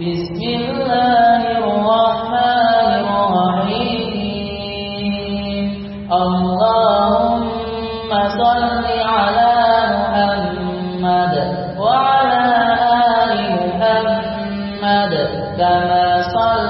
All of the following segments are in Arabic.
بسم الله الرحمن الرحيم اللهم صل على محمد وعلى آل محمد كما صليت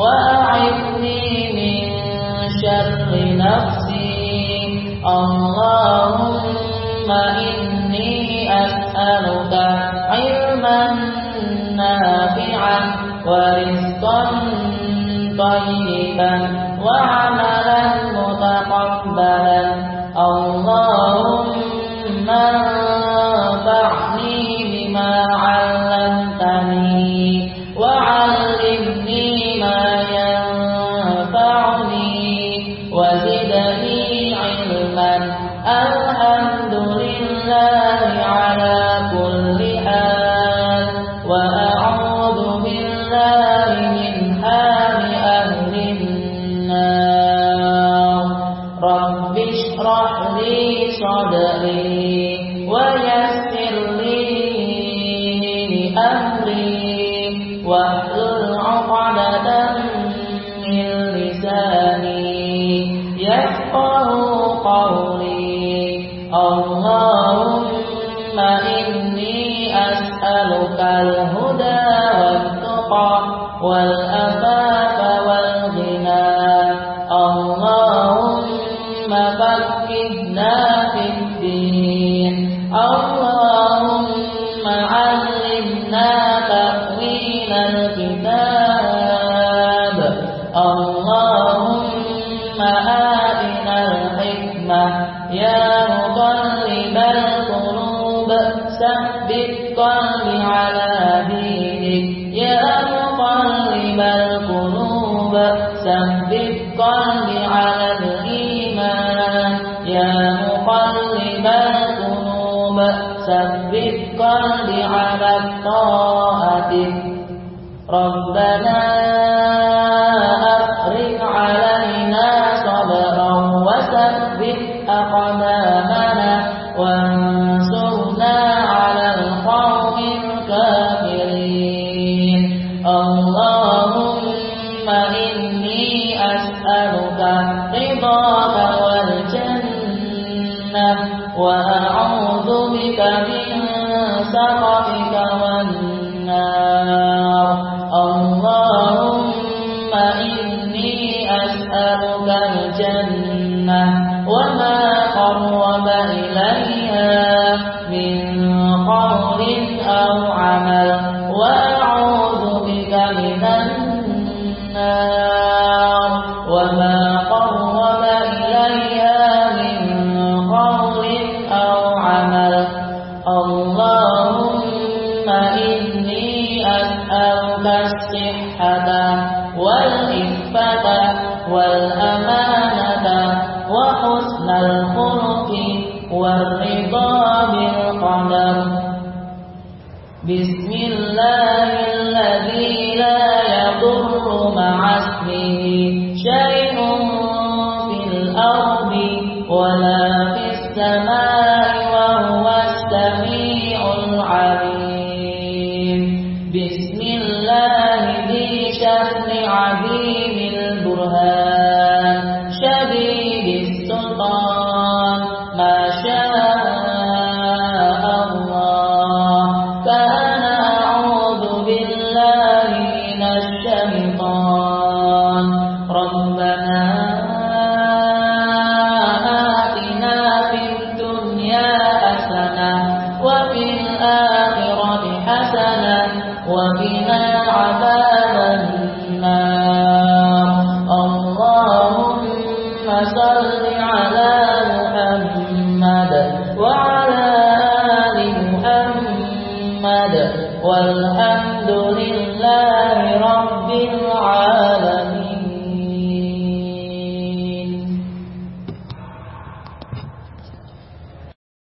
وأعذني من شر نفسي. اللهم إني أسألك علما نافعا ورزقا طيبا وعملا متقبلا. اللهم لي صدري ويسر لي أمري واحلل عقدة من لساني يفقه قولي. اللهم إني أسألك الهدى والتقى والأفاف اللهم علمنا تأويل الكتاب. اللهم آتنا الحكمة. يا مقلب القلوب ثبت قلبي على دينك. يا مقلب القلوب ثبت قلبي على الإيمان. يا مقلب القلوب ثبت قلبي على الطاعة. ربنا وأعوذ بك من سخطك والنار. اللهم إني أسألك الجنة وما قرب والأمانة وقنا عذاب النار. اللهم صل على محمد وعلى آل محمد. والحمد لله رب العالمين.